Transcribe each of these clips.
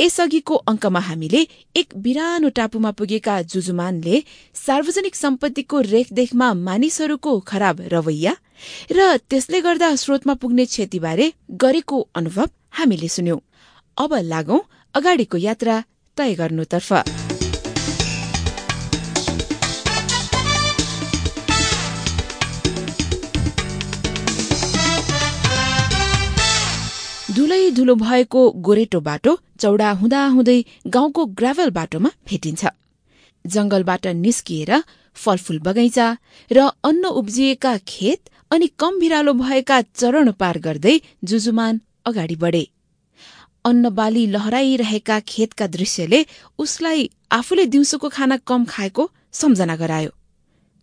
यसअघिको अङ्कमा हामीले एक बिरानो टापुमा पुगेका जुजुमानले सार्वजनिक सम्पत्तिको रेखदेखमा मानिसहरूको खराब रवैया र त्यसले गर्दा स्रोतमा पुग्ने क्षतिबारे गरेको अनुभव हामीले सुन्यौं। अब लागौं अगाडिको यात्रा तय गर्नुतर्फ। धुलै धुलो भएको गोरेटो बाटो चौडा हुँदाहुँदै गाउँको ग्राभल बाटोमा भेटिन्छ। जंगलबाट निस्किएर फलफूल बगैँचा र अन्न उब्जिएका खेत अनि कम भिरालो भएका चरण पार गर्दै जुजुमान अगाडि बढे। अन्न बाली लहराइरहेका खेतका दृश्यले उसलाई आफूले दिउँसोको खाना कम खाएको सम्झना गरायो।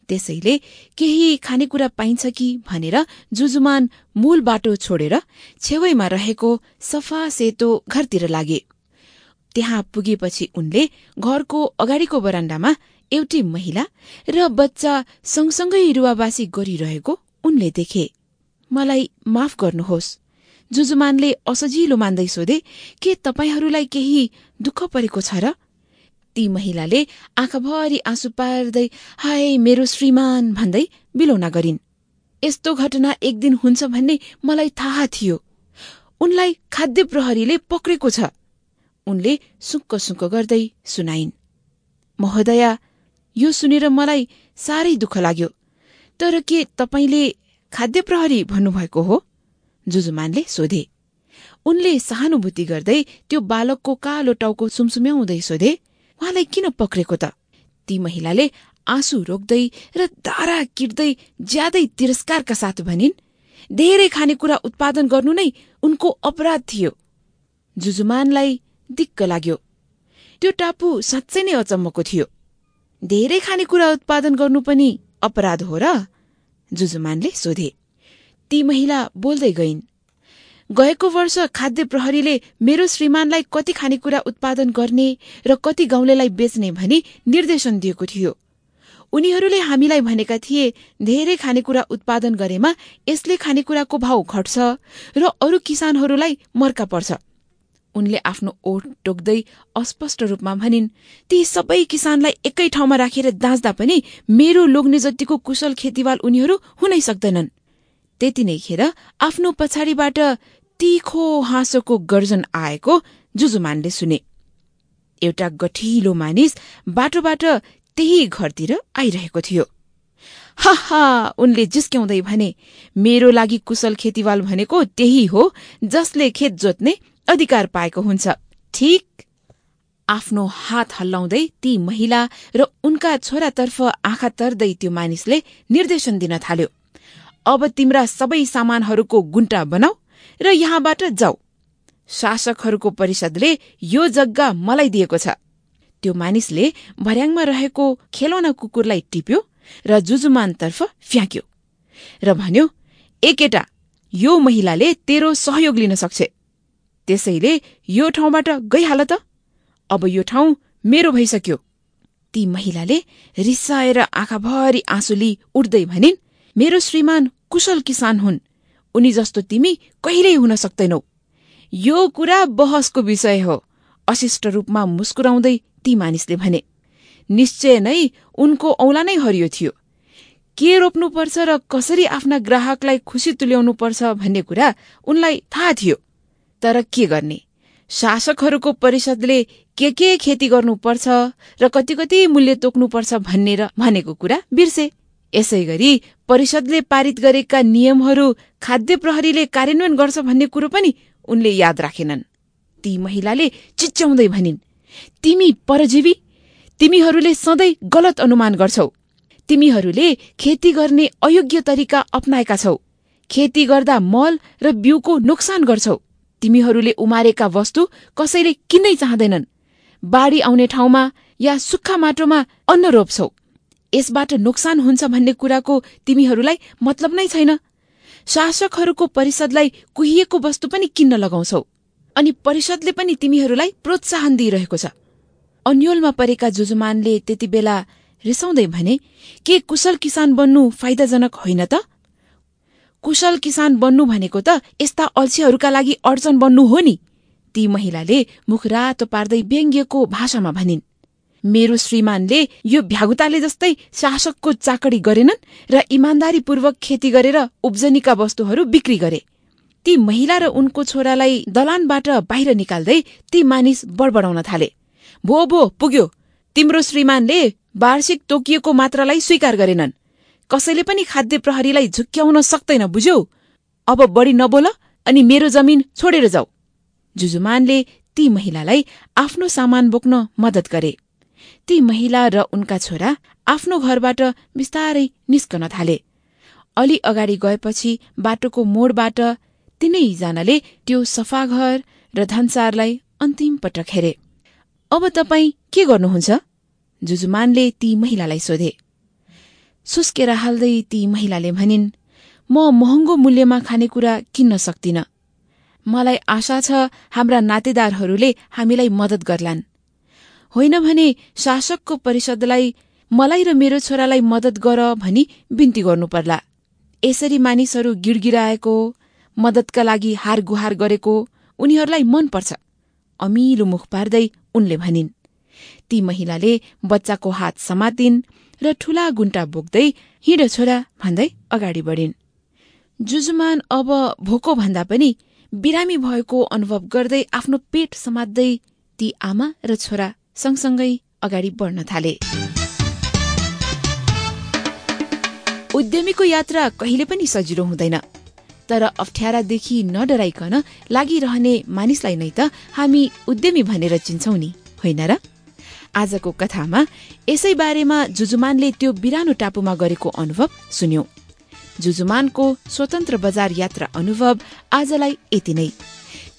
त्यसैले केही खानेकुरा पाइन्छ कि भनेर जुजुमान मूल बाटो छोडेर छेउैमा रहेको सफा सेतो घरतिर लागे। त्यहाँ पुगेपछि उनले घरको अगाडिको बरान्डामा एउटी महिला र बच्चा सँगसँगै रुवावासी गरिरहेको उनले देखे। मलाई माफ गर्नुहोस्। जुजुमानले असजिलो मान्दै सोधे के तपाईँहरूलाई केही दुःख परेको छ र ती महिलाले आँखाभरि आँसु पार्दै हाय मेरो श्रीमान भन्दै बिलौना गरिन्। यस्तो घटना एक दिन हुन्छ भन्ने मलाई थाहा थियो। उनलाई खाद्य प्रहरीले पक्रेको छ। उनले सुक्क सुक्क गर्दै सुनाइन्। महोदया यो सुनेर मलाई साह्रै दुःख लाग्यो। तर के तपाईँले खाद्य प्रहरी भन्नुभएको हो? जुजुमानले सोधे। उनले सहानुभूति गर्दै त्यो बालकको कालो टाउको सुमसुम्याउँदै सोधे उहाँलाई किन पक्रेको त? ती महिलाले आँसु रोक्दै र दारा किट्दै ज्यादै तिरस्कारका साथ भनिन् धेरै खानेकुरा उत्पादन गर्नु नै उनको अपराध थियो। जुजुमानलाई दिक्क लाग्यो। त्यो टापु साँच्चै नै अचम्मको थियो। धेरै खानेकुरा उत्पादन गर्नु पनि अपराध हो र? जुजुमानले सोधे। ती महिला बोल्दै गइन् गएको वर्ष खाद्य प्रहरीले मेरो श्रीमानलाई कति खानेकुरा उत्पादन गर्ने र कति गाउँलेलाई बेच्ने भनी निर्देशन दिएको थियो। उनीहरूले हामीलाई भनेका थिए धेरै खानेकुरा उत्पादन गरेमा यसले खानेकुराको भाव घट्छ र अरू किसानहरूलाई मर्का पर्छ। उनले आफ्नो ओठ टोक्दै अस्पष्ट रूपमा भनिन् ती सबै किसानलाई एकै ठाउँमा राखेर दाँच्दा पनि मेरो लोग्ने जतिको कुशल खेतीवाल उनीहरू हुनै सक्दैनन्। त्यति नै खेर आफ्नो पछाडिबाट तीखो हाँसोको गर्जन आएको जुजुमानले सुने। एउटा गठिलो मानिस बाटोबाट त्यही घरतिर आइरहेको थियो। हा उनले जिस्क्याउँदै भने मेरो लागि कुशल खेतीवाल भनेको त्यही हो जसले खेत जोत्ने अधिकार पाएको हुन्छ। ठिक? आफ्नो हात हल्लाउँदै ती महिला र उनका छोरातर्फ आँखा तर्दै त्यो मानिसले निर्देशन दिन थाल्यो। अब तिम्रा सबै सामानहरूको गुन्टा बनाऊ र यहाँबाट जाऊ। शासकहरूको परिषदले यो जग्गा मलाई दिएको छ। त्यो मानिसले भर्याङमा रहेको खेलौना कुकुरलाई टिप्यो र जुजुमानतर्फ फ्याँक्यो र भन्यो एकेटा यो महिलाले तेरो सहयोग लिन सक्छ। त्यसैले यो ठाउँबाट गइहाल त। अब यो ठाउँ मेरो भइसक्यो। ती महिलाले रिसाएर आँखाभरि आँसु लि उठ्दै भनिन् मेरो श्रीमान कुशल किसान हुन्। उनी जस्तो तिमी कहिल्यै हुन सक्दैनौ। यो कुरा बहसको विषय हो अशिष्ट रूपमा मुस्कुराउँदै ती मानिसले भने निश्चय नै उनको औला नै हरियो थियो। के रोप्नुपर्छ र कसरी आफ्ना ग्राहकलाई खुसी तुल्याउनु पर्छ भन्ने कुरा उनलाई थाहा थियो। तर के गर्ने? शासकहरूको परिषदले के के खेती गर्नुपर्छ र कति कति मूल्य तोक्नुपर्छ भन्ने र भनेको कुरा बिर्से। यसै गरी परिषदले पारित गरेका नियमहरू खाद्य प्रहरीले कार्यान्वयन गर्छ भन्ने कुरो पनि उनले याद राखेनन्। ती महिलाले चिच्याउँदै भनिन् तिमी परजीवी तिमीहरूले सधैँ गलत अनुमान गर्छौ। तिमीहरूले खेती गर्ने अयोग्य तरिका अप्नाएका छौ। खेती गर्दा मल र बिउको नोक्सान गर्छौ। तिमीहरूले उमारेका वस्तु कसैले किन्नै चाहँदैनन्। बाढी आउने ठाउँमा या सुक्खा माटोमा अन्न रोप्छौ। यसबाट नोक्सान हुन्छ भन्ने कुराको तिमीहरूलाई मतलब नै छैन। शासकहरूको परिषदलाई कुहिएको वस्तु पनि किन्न लगाउँछौ। अनि परिषदले पनि तिमीहरूलाई प्रोत्साहन दिइरहेको छ। अन्यलमा परेका जुजुमानले त्यति बेला रिसाउँदै भने के कुशल किसान बन्नु फाइदाजनक होइन त? कुशल किसान बन्नु भनेको त यस्ता अल्छीहरूका लागि अडचन बन्नु हो नि? ती महिलाले मुख रातो पार्दै व्यङ्ग्यको भाषामा भनिन्। मेरो श्रीमानले यो भ्यागुताले जस्तै शासकको चाकडी गरेनन् र इमान्दारीपूर्वक खेती गरेर उब्जनीका वस्तुहरू बिक्री गरे। ती महिला र उनको छोरालाई दलानबाट बाहिर निकाल्दै ती मानिस बडबडाउन थाले। भो भो पुग्यो। तिम्रो श्रीमानले वार्षिक तोकिएको मात्रालाई स्वीकार गरेनन्। कसैले पनि खाद्य प्रहरीलाई झुक्क्याउन सक्दैन बुझ्यौ? अब बढी नबोल अनि मेरो जमिन छोडेर जाऊ। जुजुमानले ती महिलालाई आफ्नो सामान बोक्न मद्दत गरे। ती महिला र उनका छोरा आफ्नो घरबाट बिस्तारै निस्कन थाले। अलि अगाडि गएपछि बाटोको मोडबाट तिनैजनाले त्यो सफा घर र धनसारलाई अन्तिम पटक हेरे। अब तपाईँ के गर्नुहुन्छ? जुजुमानले ती महिलालाई सोधे। सुस्केर हाल्दै ती महिलाले भनिन् म महँगो मूल्यमा खानेकुरा किन्न सक्दिन। मलाई आशा छ हाम्रा नातेदारहरूले हामीलाई मदत गर्लान्। होइन भने शासकको परिषदलाई मलाई र मेरो छोरालाई मदत गर भनी बिन्ती गर्नुपर्ला। यसरी मानिसहरू गिडगिराएको मदतका लागि हार गुहार गरेको उनीहरूलाई मनपर्छ। अमिलो मुख पार्दै उनले भनिन् ती महिलाले बच्चाको हात समातिन् र ठूला गुन्टा बोक्दै हिँड छोरा भन्दै अगाडि बढिन्। जुजुमान अब भोको भन्दा पनि बिरामी भएको अनुभव गर्दै आफ्नो पेट समात्दै ती आमा र छोरा सँगसँगै अगाडि बढ्न थाले। उद्यमीको यात्रा कहिले पनि सजिलो हुँदैन। तर अप्ठ्यारादेखि नडराइकन लागिरहने मानिसलाई नै त हामी उद्यमी भनेर चिन्छौ नि होइन र? आजको कथामा यसै बारेमा जुजुमानले त्यो बिरानो टापुमा गरेको अनुभव सुन्यौ। जुजुमानको स्वतन्त्र बजार यात्रा अनुभव आजलाई यति नै।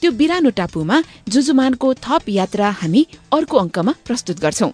त्यो बिरानो टापुमा जुजुमानको थप यात्रा हामी अर्को अङ्कमा प्रस्तुत गर्छौं।